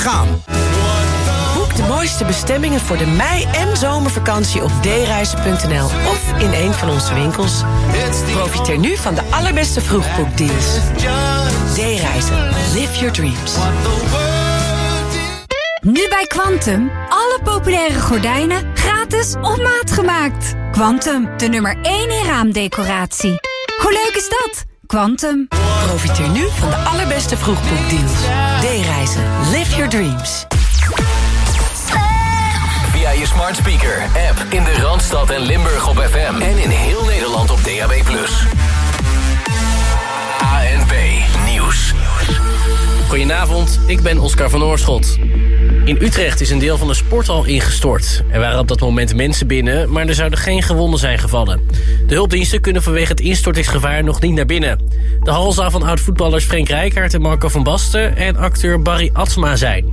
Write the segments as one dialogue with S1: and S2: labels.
S1: gaan.
S2: Boek de mooiste bestemmingen voor de mei- en zomervakantie op dereizen.nl of in een van onze winkels. Profiteer nu van de allerbeste vroegboekdeals. D-reizen. Live your dreams.
S3: Nu bij Quantum. Alle populaire gordijnen gratis op maat gemaakt. Quantum, de nummer 1 in raamdecoratie. Hoe leuk is dat? Quantum.
S2: Profiteer nu van de allerbeste vroegboekdeals. D-reizen. Live your dreams.
S4: Via je smart speaker, app in de Randstad en Limburg op FM. En in heel Nederland op DAB+.
S5: Goedenavond, ik ben Oscar van Oorschot. In Utrecht is een deel van de sporthal ingestort. Er waren op dat moment mensen binnen, maar er zouden geen gewonden zijn gevallen. De hulpdiensten kunnen vanwege het instortingsgevaar nog niet naar binnen. De hal zou van oud-voetballers Frank Rijkaard en Marco van Basten... en acteur Barry Atsma zijn.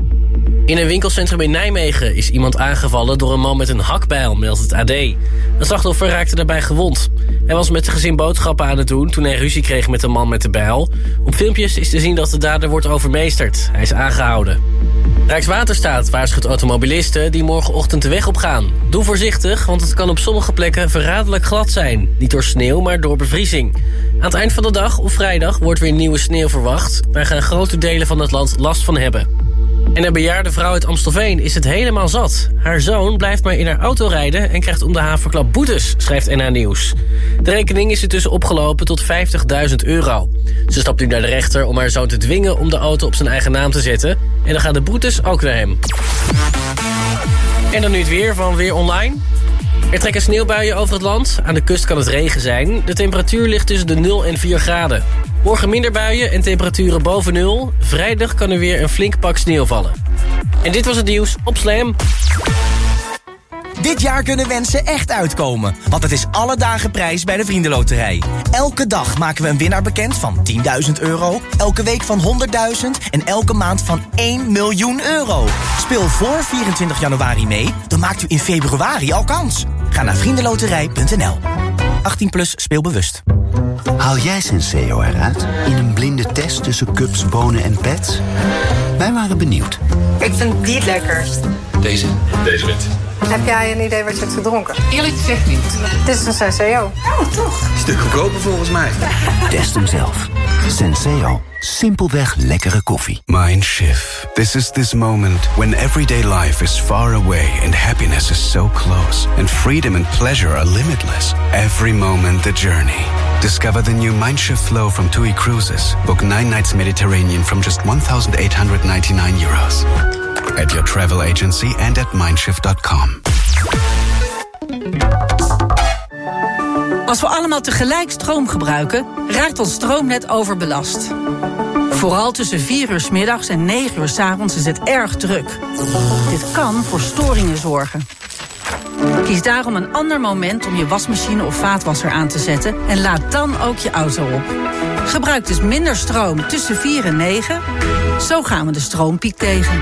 S5: In een winkelcentrum in Nijmegen is iemand aangevallen door een man met een hakbijl, meldt het AD. Een slachtoffer raakte daarbij gewond. Hij was met zijn gezin boodschappen aan het doen toen hij ruzie kreeg met een man met de bijl. Op filmpjes is te zien dat de dader wordt overmeesterd. Hij is aangehouden. Rijkswaterstaat waarschuwt automobilisten die morgenochtend de weg op gaan. Doe voorzichtig, want het kan op sommige plekken verraderlijk glad zijn. Niet door sneeuw, maar door bevriezing. Aan het eind van de dag, of vrijdag, wordt weer nieuwe sneeuw verwacht. Daar gaan grote delen van het land last van hebben. En een bejaarde vrouw uit Amstelveen is het helemaal zat. Haar zoon blijft maar in haar auto rijden en krijgt om de haverklap boetes, schrijft NA Nieuws. De rekening is intussen opgelopen tot 50.000 euro. Ze stapt nu naar de rechter om haar zoon te dwingen om de auto op zijn eigen naam te zetten. En dan gaan de boetes ook naar hem. En dan nu het weer van Weer Online. Er trekken sneeuwbuien over het land. Aan de kust kan het regen zijn. De temperatuur ligt tussen de 0 en 4 graden. Morgen minder buien en temperaturen boven nul. Vrijdag kan er weer een flink pak sneeuw vallen. En dit was het nieuws op Slam.
S1: Dit jaar kunnen wensen echt uitkomen, want het is alle dagen prijs bij de Vriendenloterij. Elke dag maken we een winnaar bekend van 10.000 euro, elke week van 100.000 en elke maand van 1 miljoen euro. Speel voor 24 januari mee, dan maakt u in februari al kans. Ga naar vriendenloterij.nl. 18 plus speelbewust.
S6: Haal jij Senseo eruit in een blinde test tussen cups, bonen en pets? Wij waren benieuwd.
S7: Ik vind die het lekkerst.
S8: Deze? Deze wit.
S7: Heb jij een idee wat je hebt gedronken?
S8: Eerlijk gezegd niet.
S7: Dit is een Senseo.
S8: Oh, toch? Stuk goedkoper volgens mij.
S6: Test hem zelf. Senseo. Simpelweg lekkere koffie.
S9: Mindshift. This is this moment when everyday life is far away and happiness is so close. And freedom and pleasure are limitless. Every moment the journey. Discover the new Mindshift flow from TUI Cruises. Book nine nights Mediterranean from just 1,899 euros. At your travel agency and at mindshift.com.
S10: Als we allemaal tegelijk stroom gebruiken, raakt ons stroomnet overbelast. Vooral tussen 4 uur s middags en 9 uur s avonds is het erg druk. Dit kan voor storingen zorgen. Kies daarom een ander moment om je wasmachine of vaatwasser aan te zetten en laad dan ook je auto op. Gebruik dus minder stroom tussen 4 en 9. Zo gaan we de stroompiek tegen.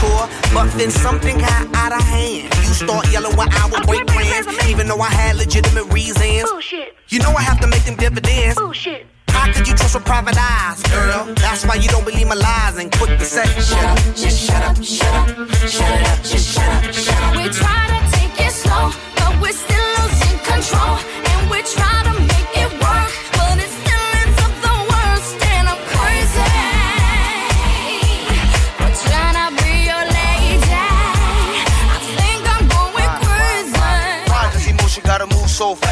S11: Tour. But then something got out of hand. You start yelling when I would break plans. Even though I had legitimate reasons. You know I have to make them dividends. How could you trust with private eyes, girl? That's why you don't believe my lies and quick to say, shut up, just shut up, shut up, shut up, just shut up, shut up.
S12: We try to take it slow, but we're still losing control. And we try to
S11: so fast?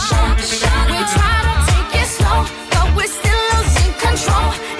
S12: We try to take it slow, but we're still losing control.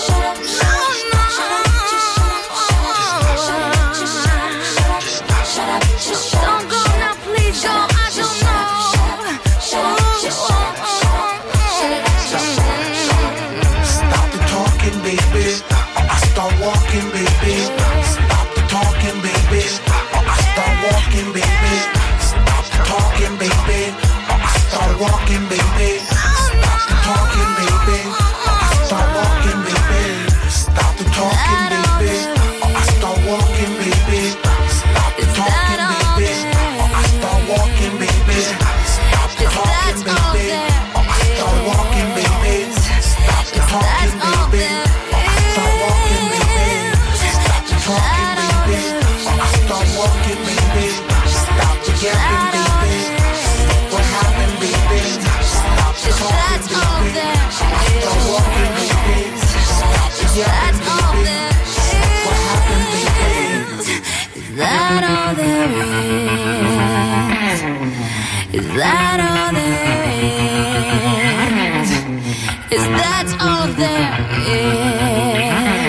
S12: Shut up.
S4: That all there is? Is that all there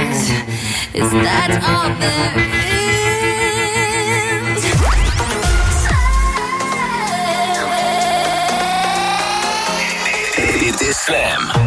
S4: is? Is that all there is?
S13: Dit is Slam.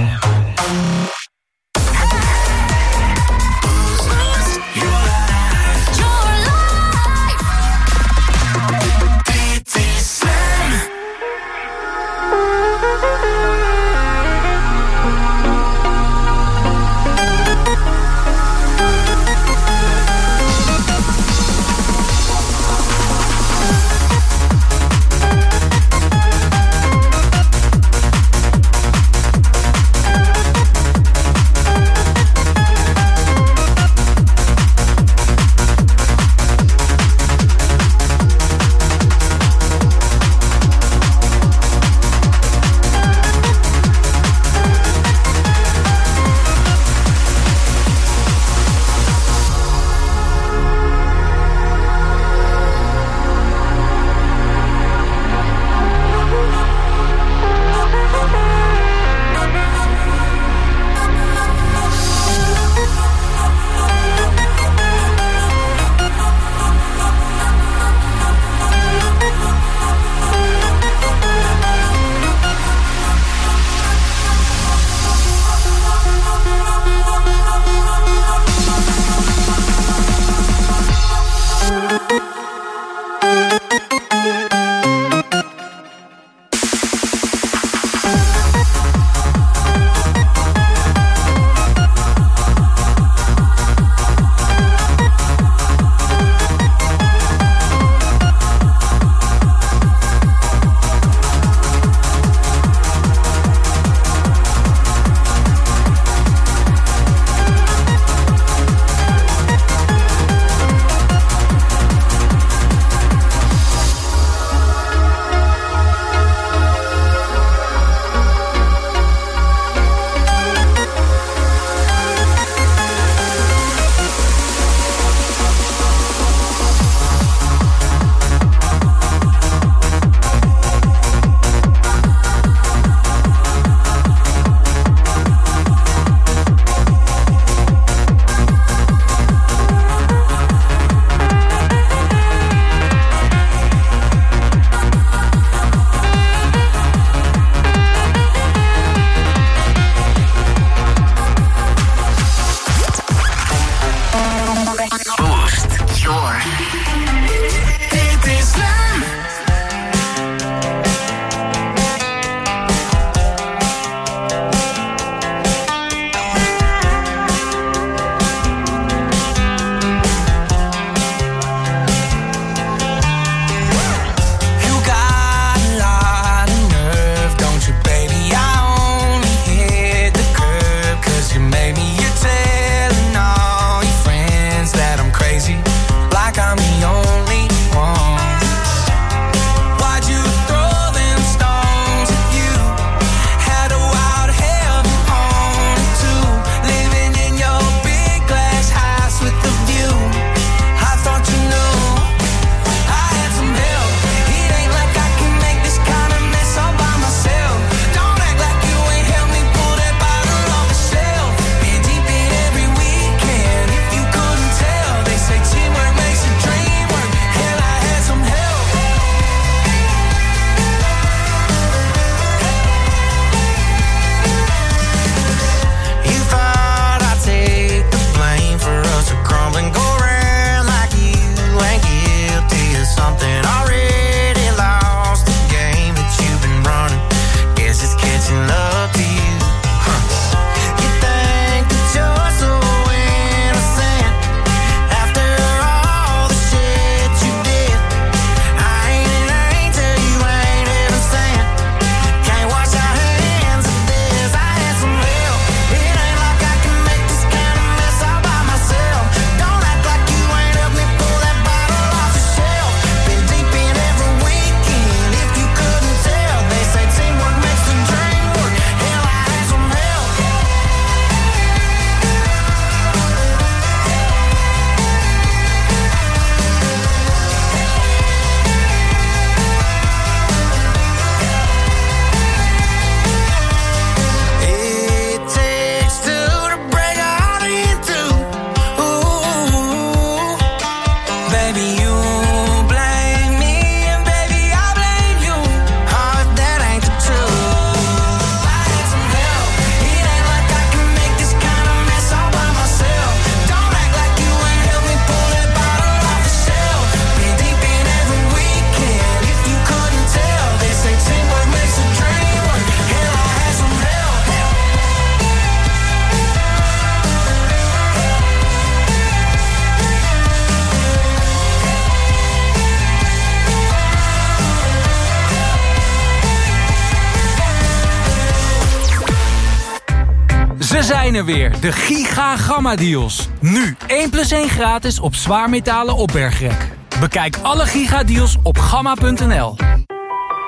S14: Er weer, de Giga Gamma Deals. Nu 1 plus 1 gratis op zwaarmetalen opbergrek. Bekijk alle Giga Deals op gamma.nl.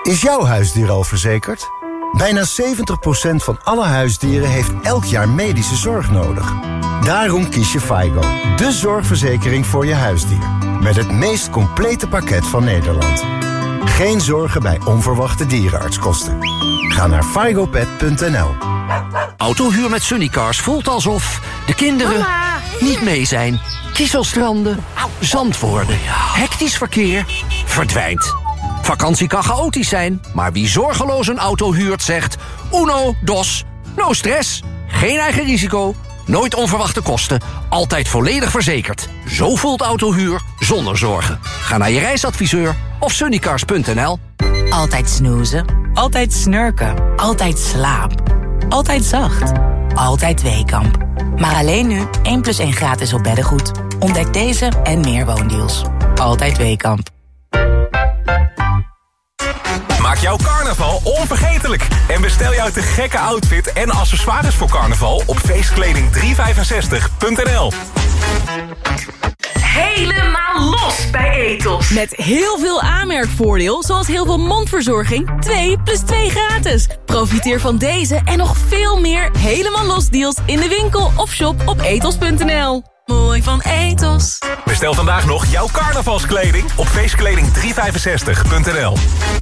S15: Is jouw huisdier al verzekerd? Bijna 70% van alle huisdieren heeft elk jaar medische zorg nodig. Daarom kies je FIGO, de zorgverzekering voor je huisdier. Met het meest complete pakket van Nederland. Geen zorgen bij onverwachte dierenartskosten. Ga naar figopet.nl.
S16: Autohuur met Sunnycars voelt alsof de kinderen niet mee zijn. Kieselstranden, zand worden, hectisch verkeer, verdwijnt. Vakantie kan chaotisch zijn, maar wie zorgeloos een auto huurt zegt... Uno, dos, no stress, geen eigen risico, nooit onverwachte kosten... altijd volledig verzekerd. Zo voelt autohuur zonder zorgen. Ga naar je reisadviseur of sunnycars.nl.
S17: Altijd snoezen, altijd snurken, altijd slaap, altijd zacht, altijd Weekamp. Maar alleen nu 1 plus 1 gratis op beddengoed. Ontdek deze en meer woondeals. Altijd Weekamp.
S18: Maak jouw carnaval onvergetelijk. En bestel jouw te gekke outfit en accessoires voor carnaval op feestkleding365.nl.
S19: Helemaal los bij Etos. Met heel veel aanmerkvoordeel, zoals heel veel mondverzorging. 2 plus 2 gratis. Profiteer van deze en nog veel meer helemaal los deals in de winkel of shop op etos.nl. Mooi van Etos.
S18: Bestel vandaag nog jouw carnavalskleding op feestkleding365.nl.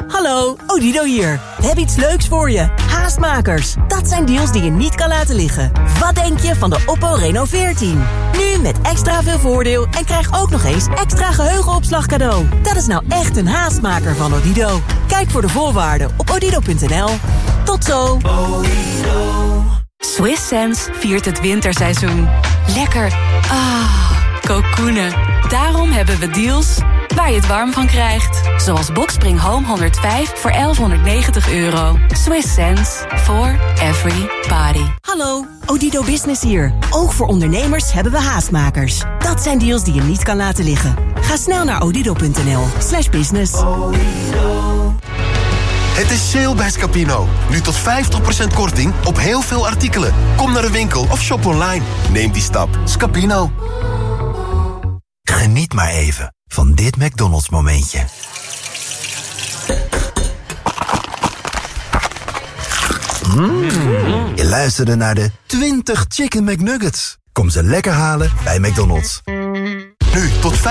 S20: Hallo, Odido hier. We hebben iets leuks voor je. Haastmakers. Dat zijn deals die je niet kan laten liggen. Wat denk je van de Oppo Reno 14? Nu met extra veel voordeel en krijg ook nog eens extra geheugenopslag cadeau. Dat is nou echt een haastmaker van Odido. Kijk voor de voorwaarden op odido.nl. Tot zo.
S19: Swiss Sense viert het winterseizoen. Lekker. Ah, kokoenen. Daarom hebben we deals waar je het warm van krijgt. Zoals Boxspring Home 105 voor 1190 euro. Swiss sense for every body.
S20: Hallo, Odido Business hier. Ook voor ondernemers hebben we haastmakers. Dat zijn deals die je niet kan laten liggen. Ga snel naar odido.nl slash business.
S21: Het is sale bij Scapino. Nu tot 50% korting op heel veel artikelen. Kom naar de winkel of shop online. Neem die stap. Scapino.
S22: Geniet maar even van dit McDonald's momentje. Mm. Je luisterde naar de 20 Chicken McNuggets. Kom ze lekker halen bij McDonald's.
S21: Nu tot 50%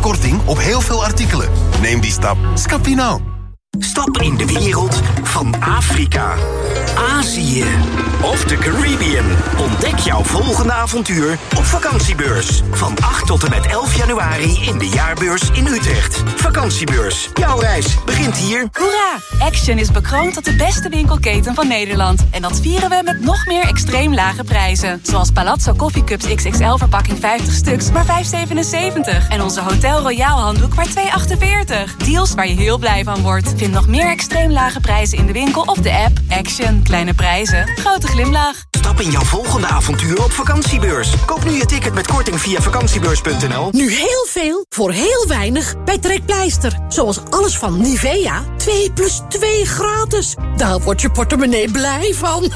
S21: korting op heel veel artikelen. Neem die stap. Scapino.
S16: Stap in de wereld van Afrika, Azië of de Caribbean. Ontdek jouw volgende avontuur op vakantiebeurs. Van 8 tot en met 11 januari in de jaarbeurs in Utrecht. Vakantiebeurs. Jouw reis begint hier.
S19: Hoera! Action is bekroond tot de beste winkelketen van Nederland. En dat vieren we met nog meer extreem lage prijzen. Zoals Palazzo Coffee Cups XXL verpakking 50 stuks, maar 5,77. En onze Hotel Royal handdoek maar 2,48. Deals waar je heel blij van wordt. Vind nog meer extreem lage prijzen in de winkel of de app. Action. Kleine prijzen. Grote glimlach.
S16: Stap in jouw volgende avontuur op vakantiebeurs. Koop nu je ticket met korting via vakantiebeurs.nl.
S23: Nu heel veel voor heel weinig bij Trekpleister. Zoals alles van Nivea. 2 plus 2 gratis. Daar wordt je portemonnee blij van.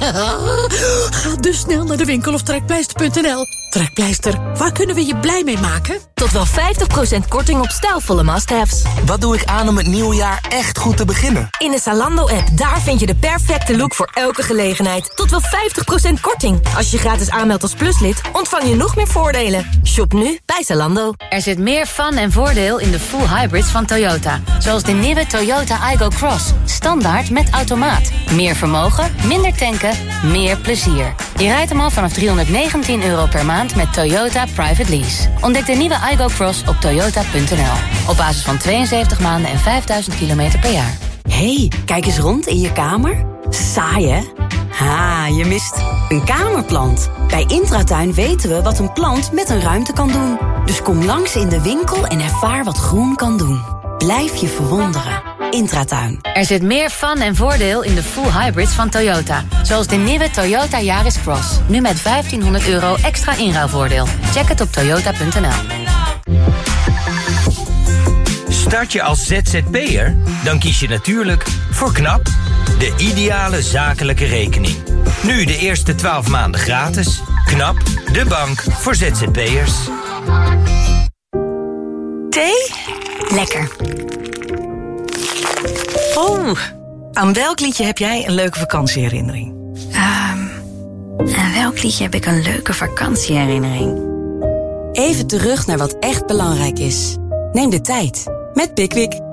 S23: Ga dus snel naar de winkel of trekpleister.nl. Trekpleister, waar kunnen we je blij mee maken?
S24: Tot wel 50% korting op stijlvolle must-haves.
S1: Wat doe ik aan om het nieuwe jaar echt goed te beginnen?
S24: In de Zalando-app, daar vind je de perfecte look voor elke gelegenheid. Tot wel 50% korting. Als je gratis aanmeldt als pluslid, ontvang je nog meer voordelen. Shop nu bij Zalando.
S25: Er zit meer fun en voordeel in de full hybrids van Toyota. Zoals de nieuwe Toyota Igo Cross. Standaard met automaat. Meer vermogen, minder tanken, meer plezier. Je rijdt hem al vanaf 319 euro per maand met Toyota Private Lease. Ontdek de nieuwe iGo Cross op toyota.nl. Op basis van 72 maanden en 5000 kilometer per jaar.
S20: Hey, kijk eens rond in je kamer. Saai, hè? Ha, je mist een kamerplant. Bij Intratuin weten we wat een plant met een ruimte kan doen. Dus kom langs in de winkel en ervaar wat groen kan doen. Blijf je verwonderen. Intratuin.
S25: Er zit meer fun en voordeel in de full hybrids van Toyota. Zoals de nieuwe Toyota Yaris Cross. Nu met 1500 euro extra inruilvoordeel. Check het op toyota.nl.
S26: Start je als ZZP'er? Dan kies je natuurlijk voor KNAP,
S27: De ideale zakelijke rekening. Nu de eerste 12 maanden gratis. KNAP, de bank voor ZZP'ers.
S28: Thee? Lekker. Oh, aan welk liedje heb jij een leuke vakantieherinnering?
S29: Ehm, aan welk liedje heb ik een leuke vakantieherinnering?
S20: Even terug naar wat echt belangrijk is. Neem de tijd met Pickwick.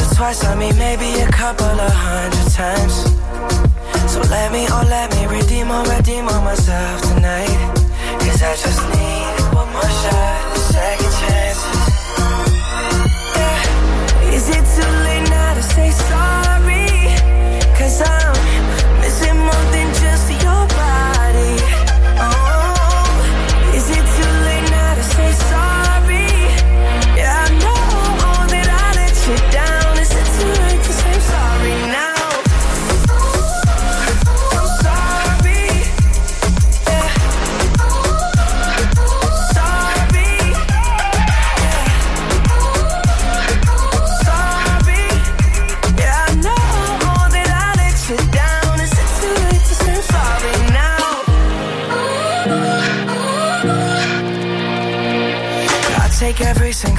S13: Or twice, I mean maybe a couple of hundred times. So let me, oh, let me redeem or redeem on myself tonight. Cause I just need one more shot, a second chance. Yeah. Is it too late now to say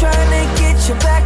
S13: trying to get you back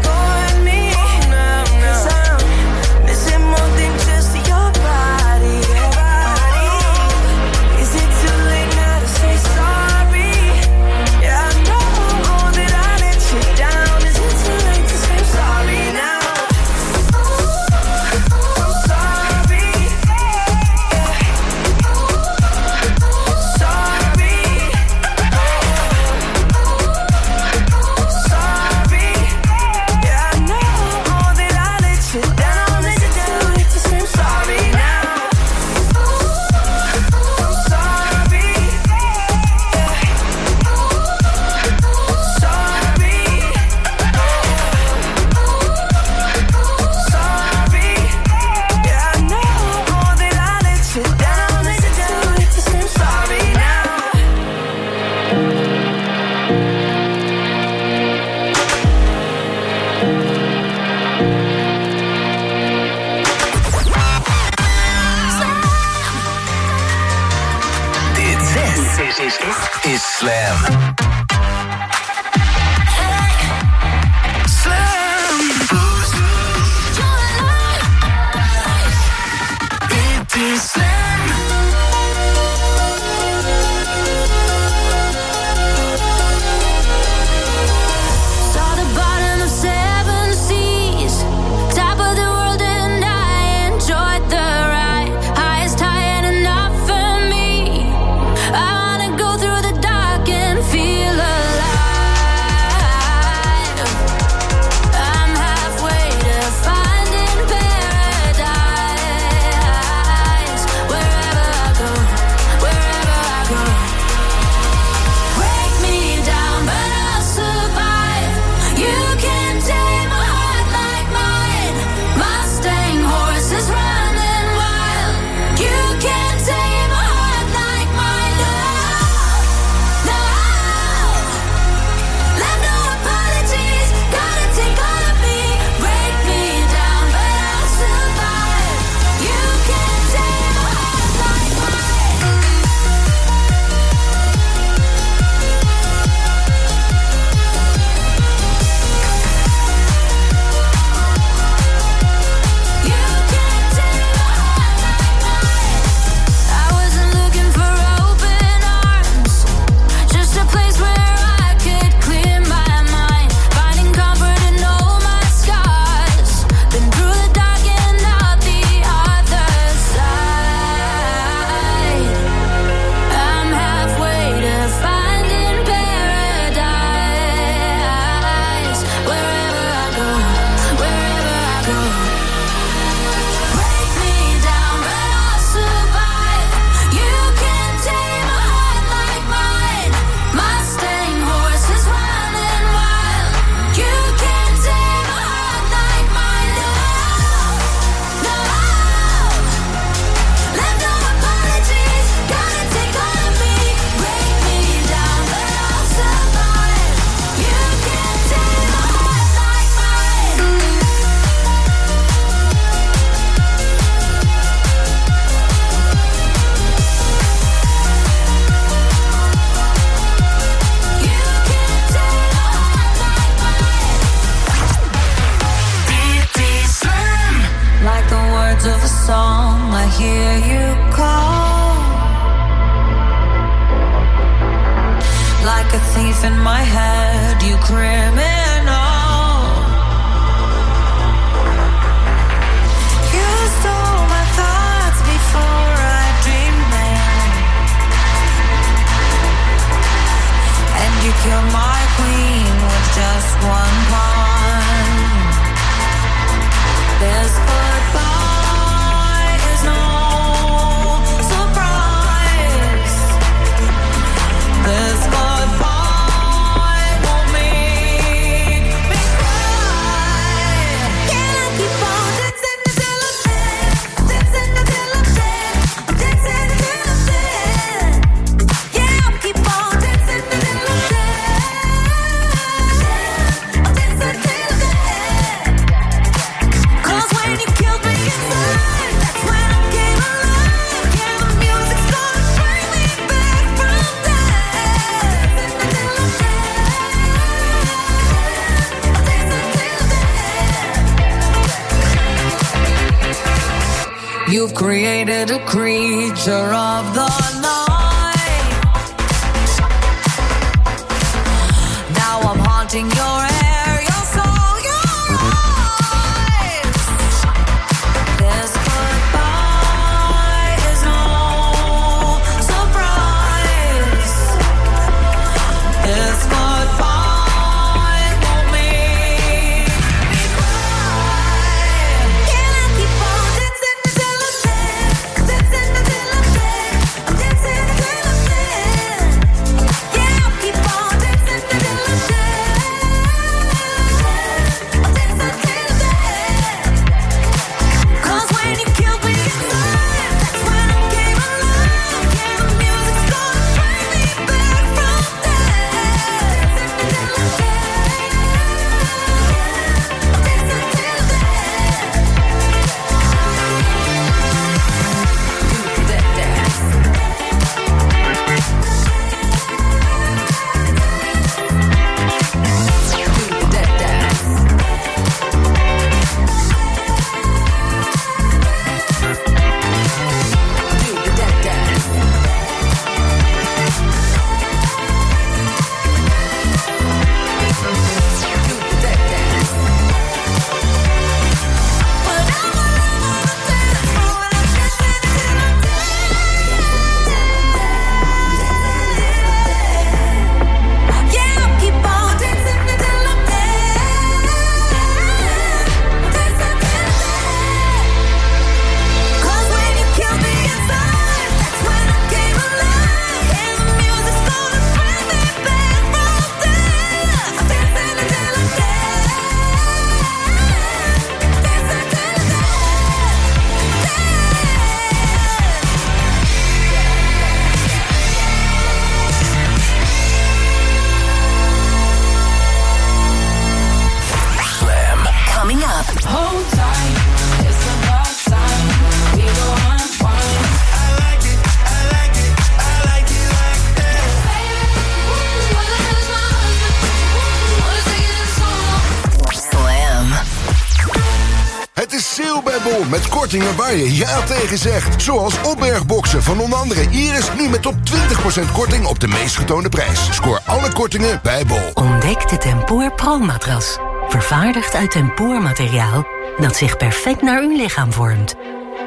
S30: kortingen waar je ja tegen zegt. Zoals opbergboxen van onder andere Iris nu met tot 20% korting op de meest getoonde prijs. Scoor alle kortingen bij Bol.
S25: Ontdek de Tempoor Pro-matras. Vervaardigd uit tempoormateriaal dat zich perfect naar uw lichaam vormt.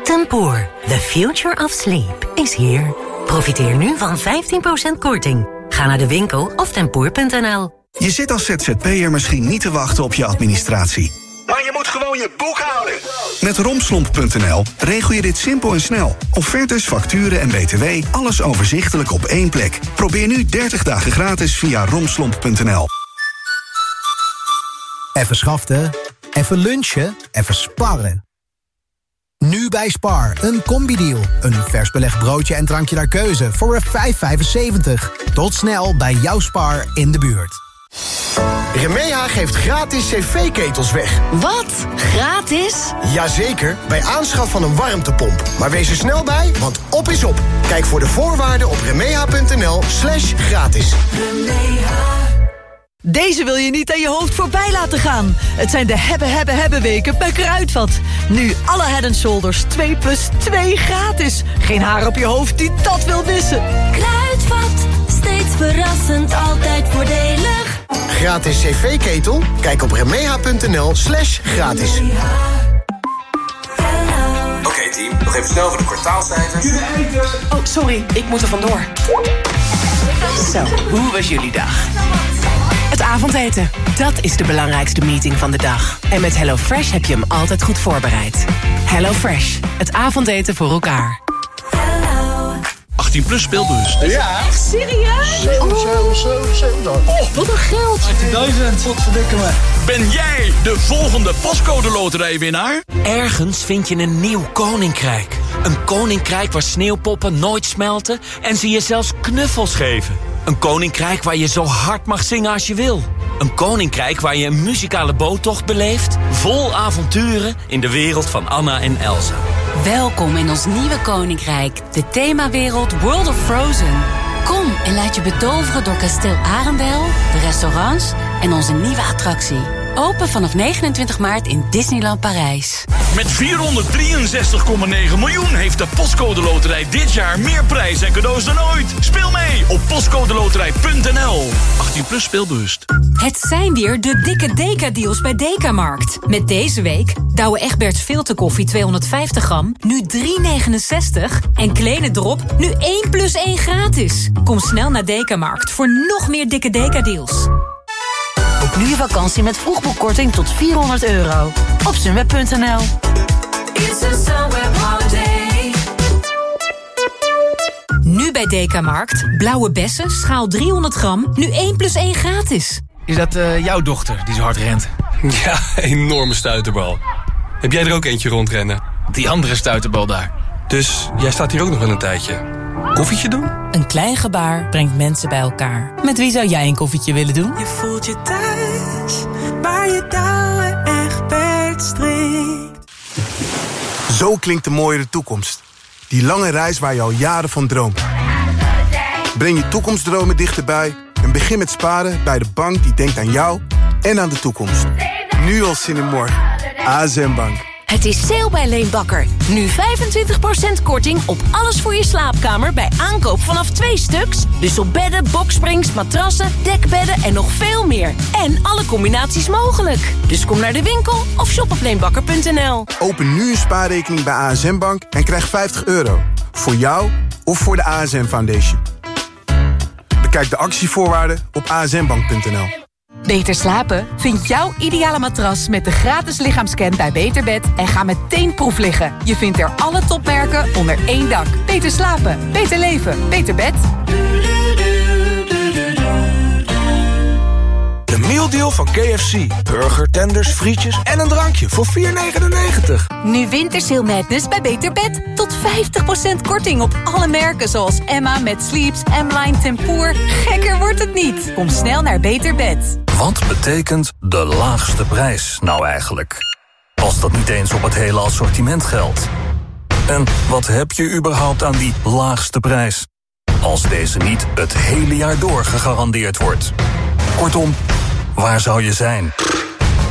S25: Tempoor, the future of sleep, is here. Profiteer nu van 15% korting. Ga naar de winkel of tempoor.nl.
S31: Je zit als ZZP'er misschien niet te wachten op je administratie. Maar je moet gewoon je boek houden. Met romslomp.nl regel je dit simpel en snel. Offertes, facturen en btw, alles overzichtelijk op één plek. Probeer nu 30 dagen gratis via romslomp.nl.
S32: Even schaften, even lunchen, even sparren. Nu bij Spar, een combi-deal. Een vers belegd broodje en drankje naar keuze voor een 5,75. Tot snel bij jouw Spar in de buurt.
S15: Remeha geeft gratis cv-ketels weg.
S33: Wat? Gratis?
S15: Jazeker, bij aanschaf van een warmtepomp. Maar wees er snel bij, want op is op. Kijk voor de voorwaarden op remeha.nl slash gratis.
S20: Deze wil je niet aan je hoofd voorbij laten gaan. Het zijn de hebben, hebben, hebben weken bij Kruidvat. Nu alle head shoulders 2 plus 2 gratis. Geen haar op je hoofd die dat wil missen.
S33: Kruidvat, verrassend.
S20: altijd voordelig.
S15: Gratis cv-ketel? Kijk op remeha.nl slash gratis.
S18: Oké team, nog even snel voor de kwartaalcijfers.
S34: Oh, sorry, ik moet er vandoor. Zo, hoe was jullie dag? Het avondeten, dat is de belangrijkste meeting van de dag. En met HelloFresh heb je hem altijd goed voorbereid. HelloFresh, het avondeten voor elkaar.
S14: 18 plus speelbus.
S35: Ja. Echt serieus?
S14: 7, 7, 7, 7.
S35: Oh, wat een geld.
S14: 18.000. Wat verdikken me. Ben jij de volgende postcode loterijwinnaar?
S36: Ergens vind je een nieuw koninkrijk. Een koninkrijk waar sneeuwpoppen nooit smelten en ze je zelfs knuffels geven. Een koninkrijk waar je zo hard mag zingen als je wil. Een koninkrijk waar je een muzikale boottocht beleeft... vol avonturen in de wereld van Anna en Elsa.
S25: Welkom in ons nieuwe koninkrijk, de themawereld World of Frozen. Kom en laat je betoveren door kasteel Arendel, de restaurants en onze nieuwe attractie. Open vanaf 29 maart in Disneyland Parijs.
S14: Met 463,9 miljoen heeft de Postcode Loterij dit jaar meer prijs en cadeaus dan ooit. Speel mee op postcodeloterij.nl. 18 plus speelbewust.
S24: Het zijn weer de dikke Deka-deals bij Dekamarkt. Met deze week Douwe Egberts filterkoffie 250 gram, nu 3,69. En Kleine Drop, nu 1 plus 1 gratis. Kom snel naar Dekamarkt voor nog meer dikke Deka-deals.
S25: Boek nu je vakantie met vroegboekkorting tot 400 euro. Op sunweb.nl
S24: Nu bij Dekamarkt, blauwe bessen, schaal 300 gram, nu 1 plus 1 gratis.
S37: Is dat eh, jouw dochter die zo hard rent?
S38: Ja, enorme stuiterbal. Heb jij er ook eentje rondrennen?
S37: Die andere stuiterbal daar.
S38: Dus jij staat hier ook nog wel een tijdje. Koffietje doen?
S39: Een klein gebaar brengt mensen bij elkaar. Met wie zou jij een koffietje willen doen?
S13: Je voelt je thuis, waar je touwen echt strikt.
S40: Zo klinkt de mooiere toekomst. Die lange reis waar je al jaren van droomt. Breng je toekomstdromen dichterbij en begin met sparen bij de bank die denkt aan jou en aan de toekomst. Nu al zin in morgen. ASM Bank.
S20: Het is sale bij Leenbakker. Nu 25% korting op alles voor je slaapkamer bij aankoop vanaf twee stuks. Dus op bedden, boksprings, matrassen, dekbedden en nog veel meer. En alle combinaties mogelijk. Dus kom naar de winkel of shop op leenbakker.nl.
S40: Open nu een spaarrekening bij ASM Bank en krijg 50 euro. Voor jou of voor de ASM Foundation. Bekijk de actievoorwaarden op asmbank.nl.
S41: Beter slapen? Vind jouw ideale matras met de gratis lichaamscan bij Beterbed en ga meteen proef liggen. Je vindt er alle topmerken onder één dak. Beter slapen, beter leven, beter bed.
S42: De mealdeal van KFC. Burger, tenders, frietjes en een drankje voor 4,99.
S20: Nu Wintersail Madness bij Beter Bed. Tot 50% korting op alle merken zoals Emma met Sleeps, M-Line Tempoor. Gekker wordt het niet. Kom snel naar Beter Bed.
S43: Wat betekent de laagste prijs nou eigenlijk? Als dat niet eens op het hele assortiment geldt. En wat heb je überhaupt aan die laagste prijs? Als deze niet het hele jaar door gegarandeerd wordt. Kortom, waar zou je zijn?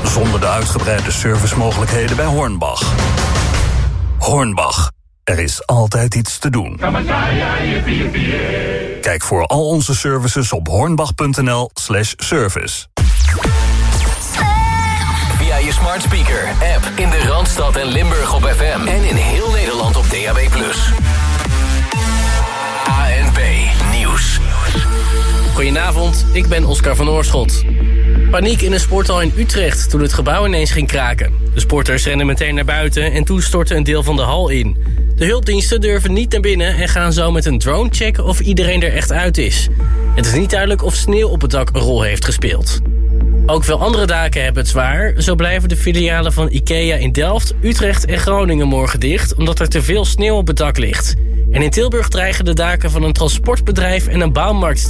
S43: Zonder de uitgebreide servicemogelijkheden bij Hornbach. Hornbach, er is altijd iets te doen. Kijk voor al onze services op hornbach.nl
S44: smart speaker, app in de Randstad en Limburg op FM. En in heel Nederland op DAB+. ANP Nieuws.
S5: Goedenavond, ik ben Oscar van Oorschot. Paniek in een sporthal in Utrecht toen het gebouw ineens ging kraken. De sporters rennen meteen naar buiten en toen stortte een deel van de hal in. De hulpdiensten durven niet naar binnen en gaan zo met een drone checken of iedereen er echt uit is. Het is niet duidelijk of sneeuw op het dak een rol heeft gespeeld. Ook veel andere daken hebben het zwaar. Zo blijven de filialen van IKEA in Delft, Utrecht en Groningen morgen dicht... omdat er te veel sneeuw op het dak ligt. En in Tilburg dreigen de daken van een transportbedrijf en een bouwmarkt